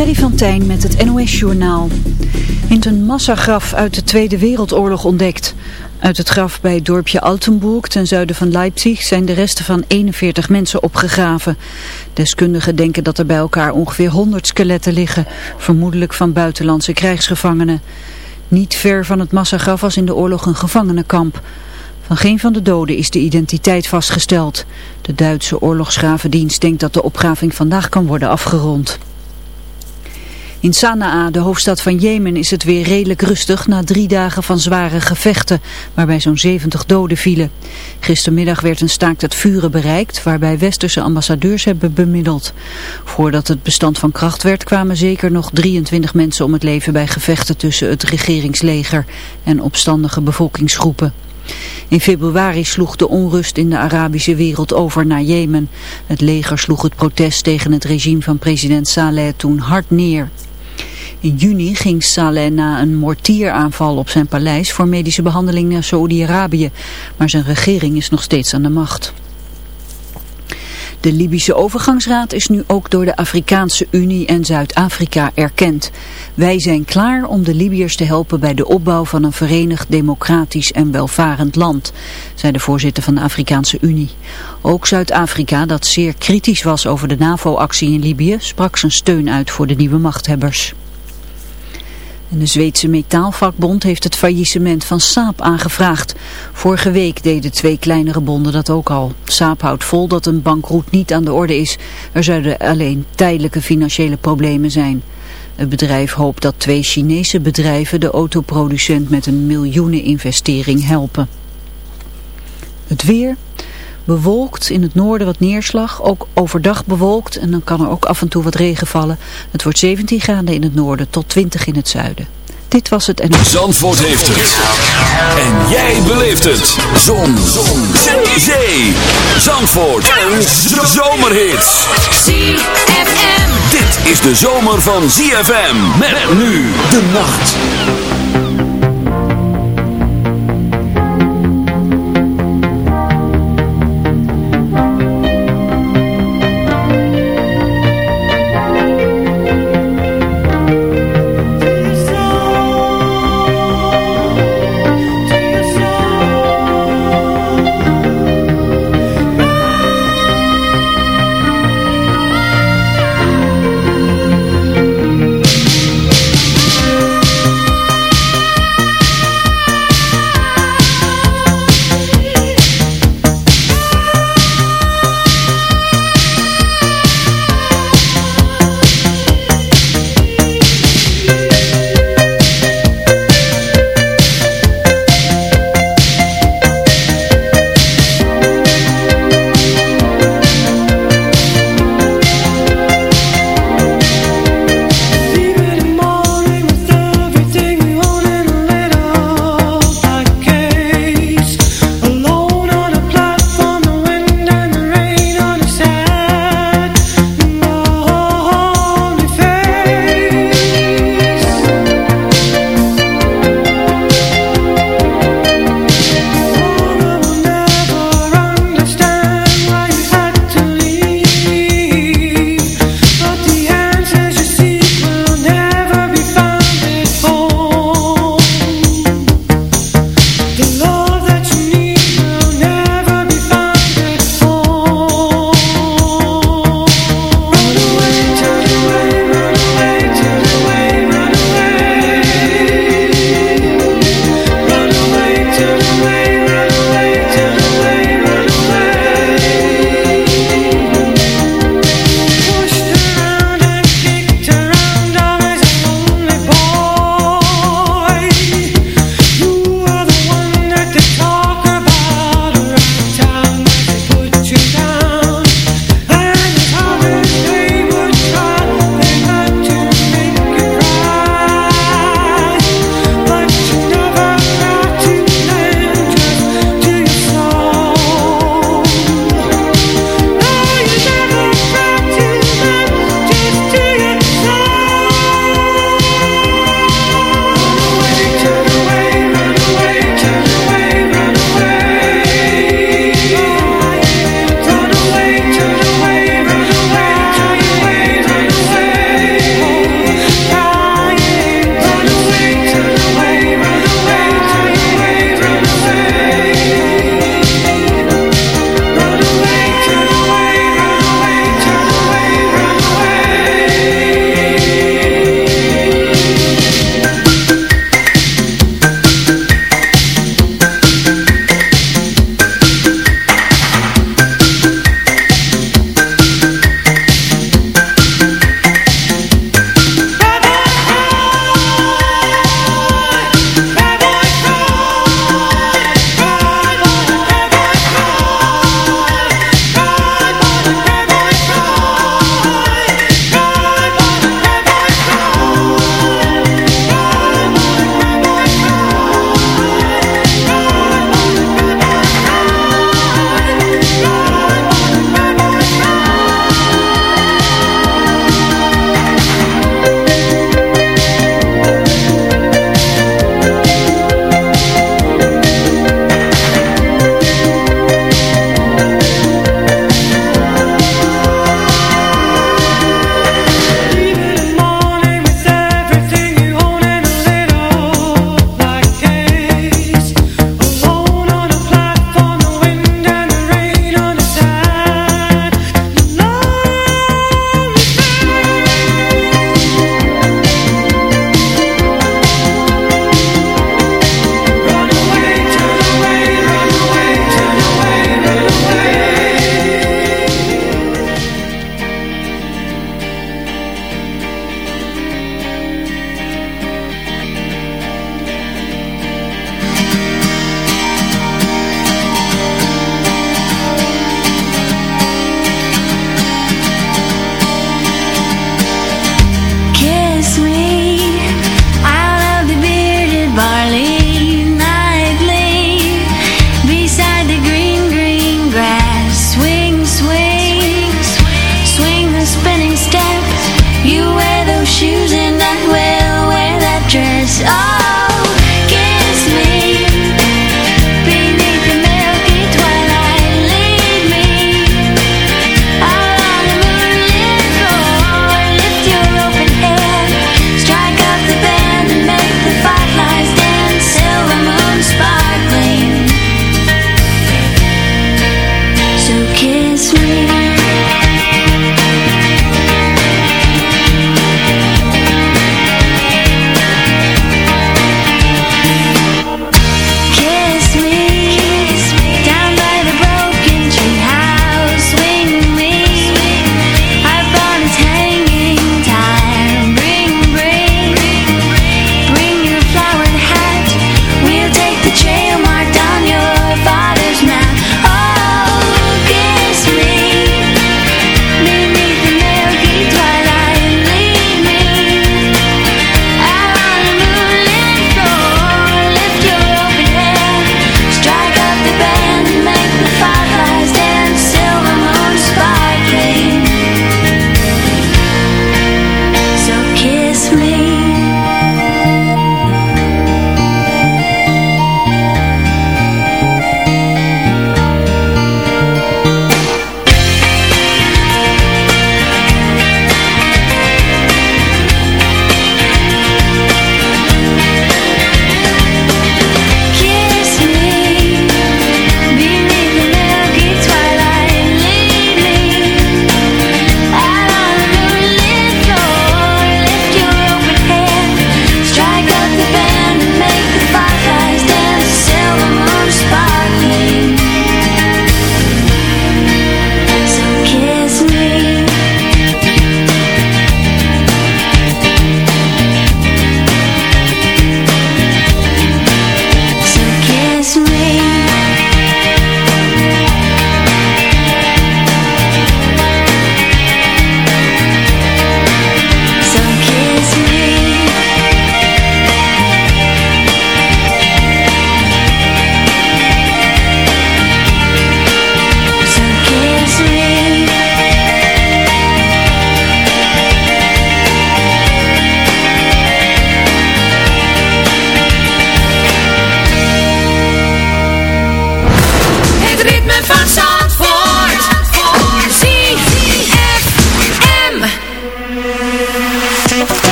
Freddy van Tijn met het NOS-journaal. In een massagraf uit de Tweede Wereldoorlog ontdekt. Uit het graf bij het dorpje Altenburg ten zuiden van Leipzig zijn de resten van 41 mensen opgegraven. Deskundigen denken dat er bij elkaar ongeveer 100 skeletten liggen, vermoedelijk van buitenlandse krijgsgevangenen. Niet ver van het massagraf was in de oorlog een gevangenenkamp. Van geen van de doden is de identiteit vastgesteld. De Duitse oorlogsgravendienst denkt dat de opgraving vandaag kan worden afgerond. In Sanaa, de hoofdstad van Jemen, is het weer redelijk rustig na drie dagen van zware gevechten, waarbij zo'n 70 doden vielen. Gistermiddag werd een staakt het vuren bereikt, waarbij westerse ambassadeurs hebben bemiddeld. Voordat het bestand van kracht werd, kwamen zeker nog 23 mensen om het leven bij gevechten tussen het regeringsleger en opstandige bevolkingsgroepen. In februari sloeg de onrust in de Arabische wereld over naar Jemen. Het leger sloeg het protest tegen het regime van president Saleh toen hard neer. In juni ging Saleh na een mortieraanval op zijn paleis voor medische behandeling naar Saoedi-Arabië, maar zijn regering is nog steeds aan de macht. De Libische overgangsraad is nu ook door de Afrikaanse Unie en Zuid-Afrika erkend. Wij zijn klaar om de Libiërs te helpen bij de opbouw van een verenigd, democratisch en welvarend land, zei de voorzitter van de Afrikaanse Unie. Ook Zuid-Afrika, dat zeer kritisch was over de NAVO-actie in Libië, sprak zijn steun uit voor de nieuwe machthebbers de Zweedse metaalvakbond heeft het faillissement van Saab aangevraagd. Vorige week deden twee kleinere bonden dat ook al. Saab houdt vol dat een bankroet niet aan de orde is. Er zouden alleen tijdelijke financiële problemen zijn. Het bedrijf hoopt dat twee Chinese bedrijven de autoproducent met een miljoeneninvestering helpen. Het weer... Bewolkt, in het noorden wat neerslag, ook overdag bewolkt en dan kan er ook af en toe wat regen vallen. Het wordt 17 graden in het noorden tot 20 in het zuiden. Dit was het en... Zandvoort heeft het. En jij beleeft het. Zon. Zon. Zee. Zandvoort. Een zomerhit. ZFM. Dit is de zomer van ZFM. Met nu de nacht.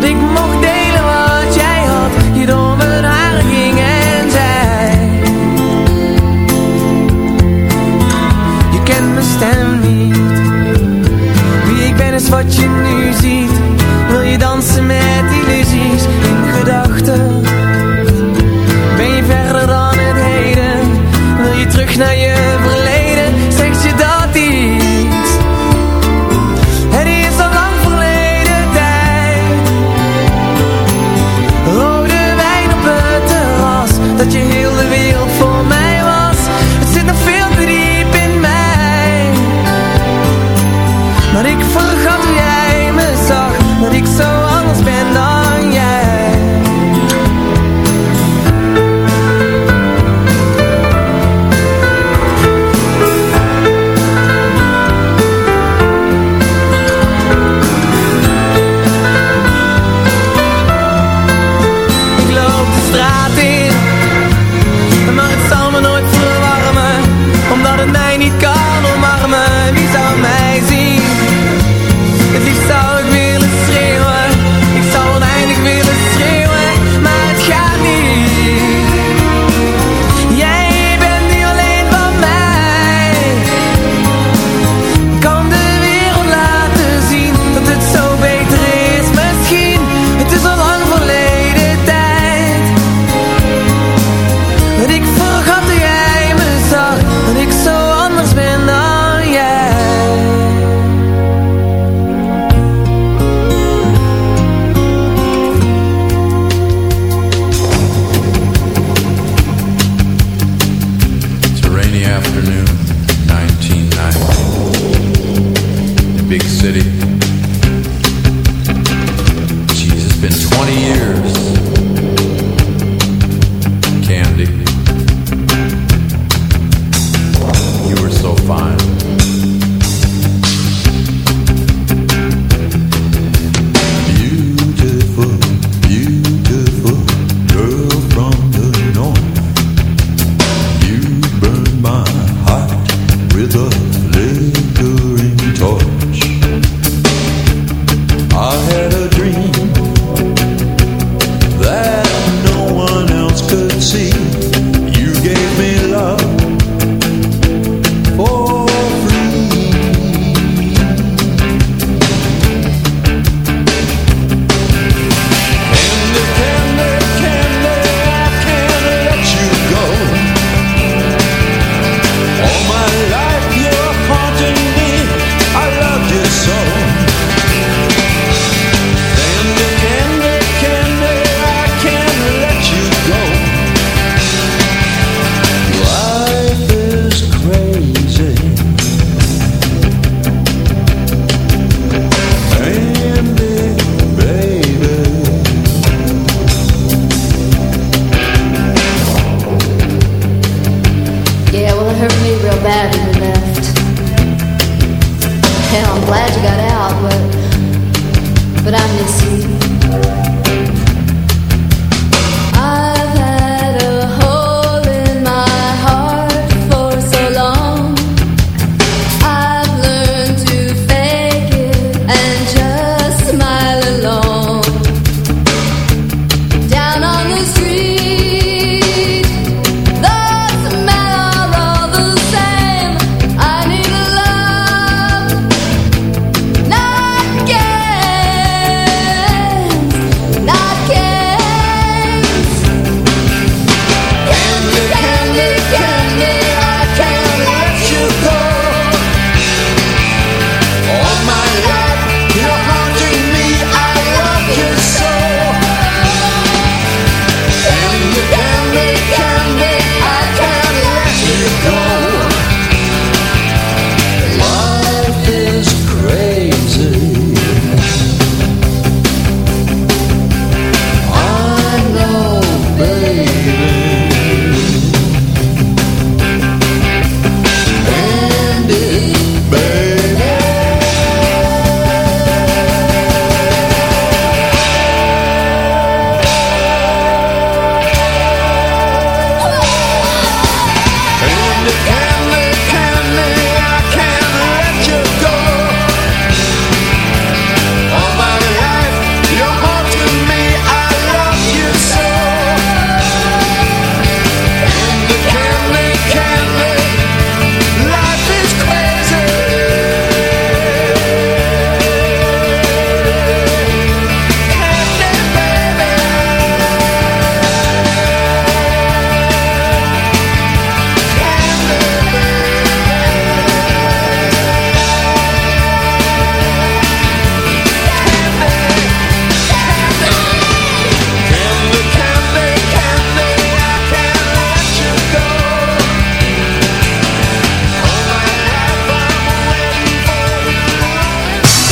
dat ik mocht denken. afternoon, 1990. The big city.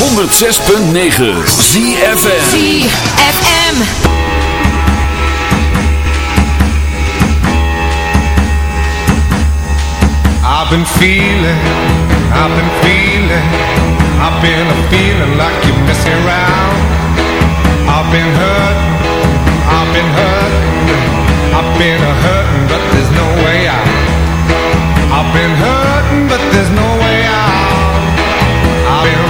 106.9 ZFM ZFM I've been feeling, I've been feeling, I've been a feeling like you're messing around. I've been hurt, I've been hurt, I've been a hurting, but there's no way out. I've been hurting, but there's no way out.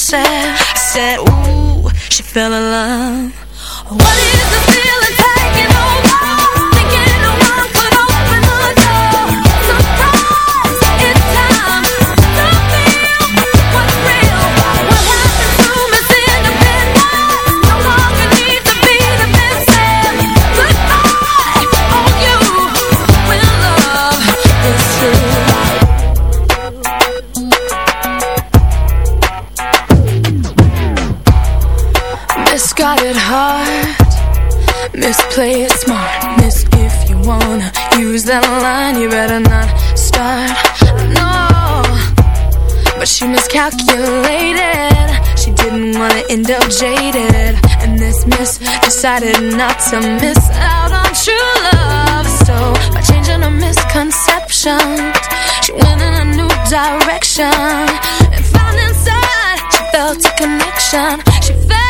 said, I said, ooh, she fell in love. What is the feeling? calculated. She didn't want to end up jaded. And this miss decided not to miss out on true love. So by changing her misconceptions She went in a new direction. And found inside, she felt a connection. She felt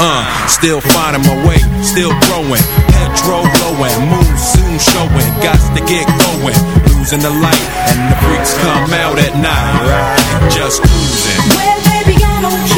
Uh, still finding my way, still growing. Petrol blowing, moon soon showing. Got to get going. Losing the light, and the freaks come out at night. Just cruising, Well, baby, I don't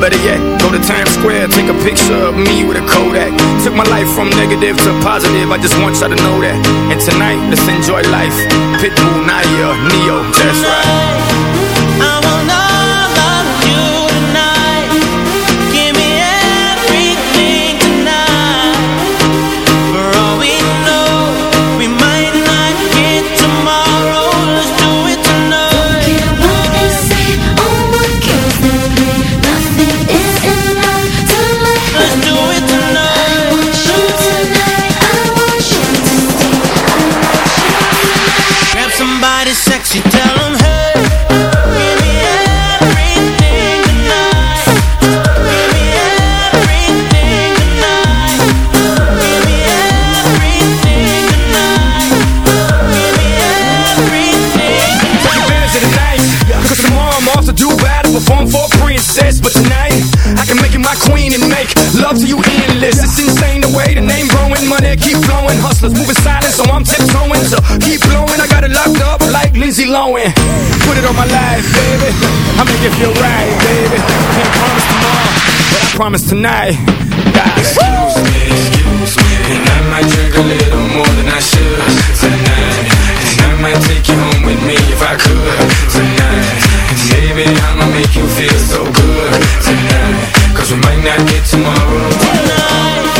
better yet, go to Times Square, take a picture of me with a Kodak. Took my life from negative to positive, I just want y'all to know that. And tonight, let's enjoy life. Pitbull, Nayer, Ne-Yo, that's right. On my life, baby. I make it feel right, baby. Can't promise tomorrow, but I promise tonight. God. Excuse me, excuse me, and I might drink a little more than I should tonight. And I might take you home with me if I could tonight. And baby, I'ma make you feel so good tonight. Cause we might not get tomorrow. Give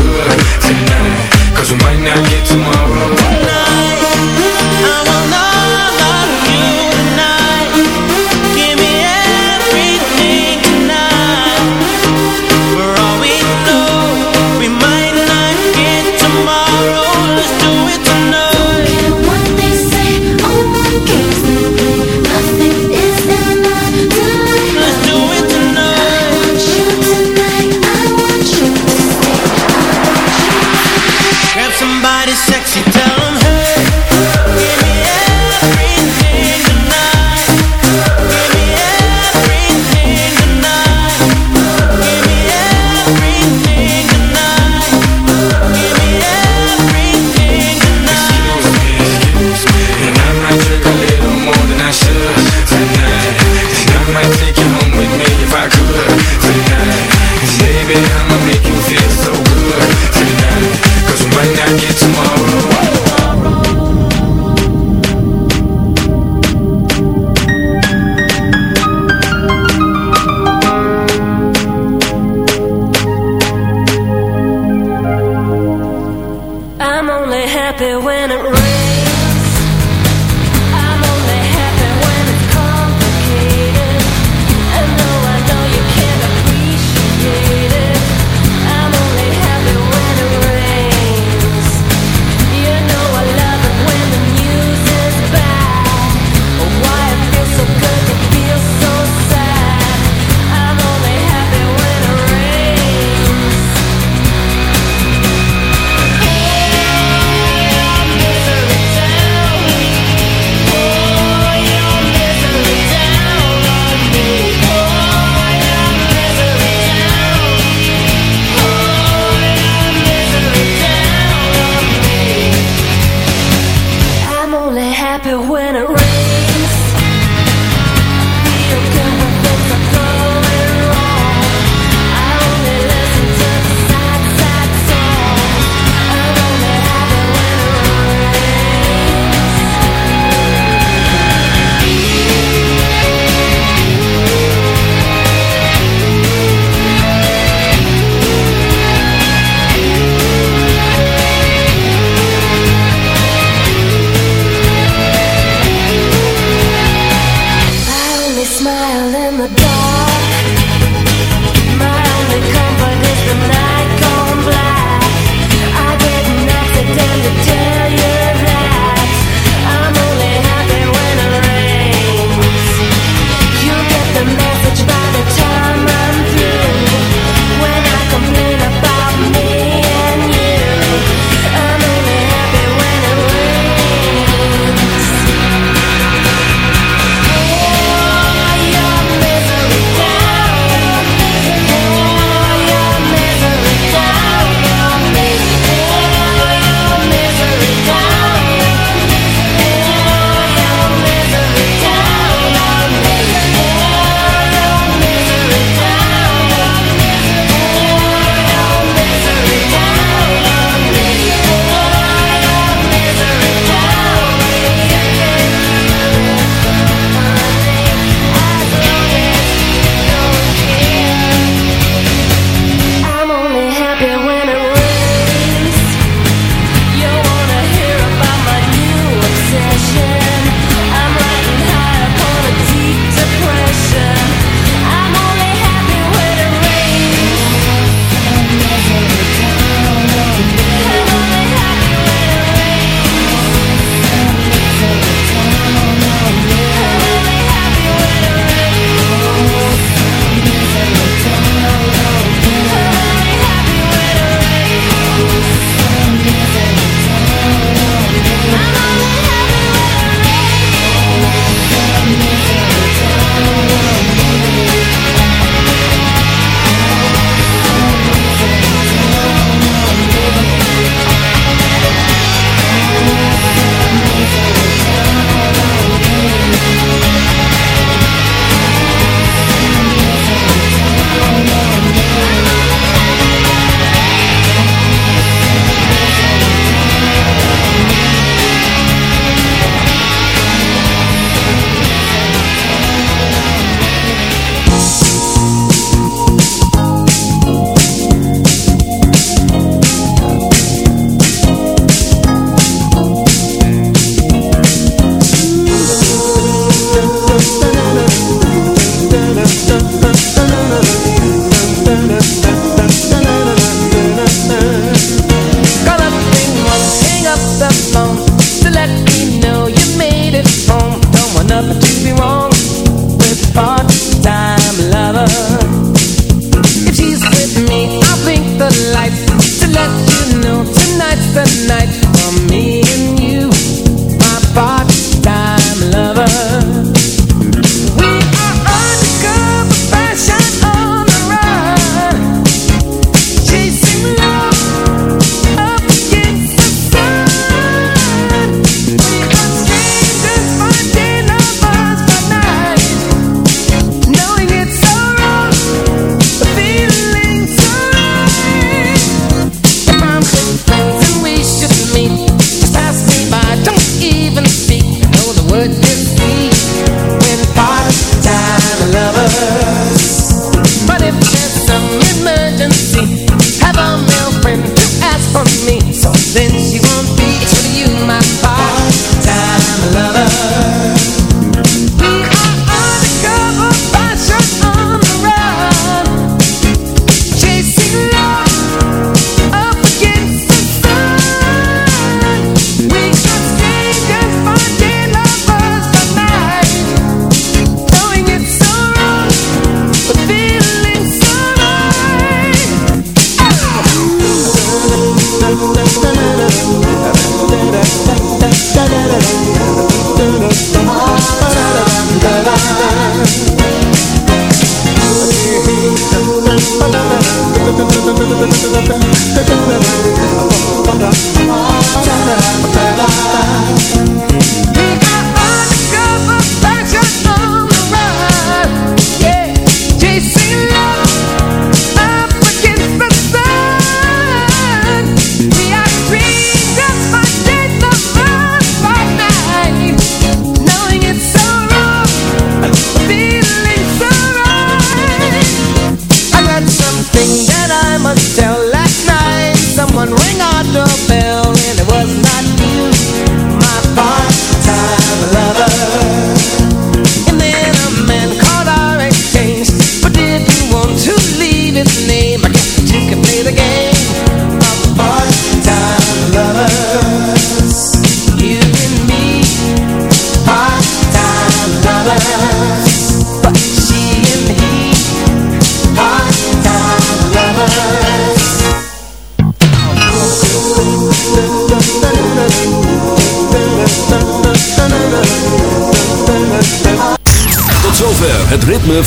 Not get tomorrow.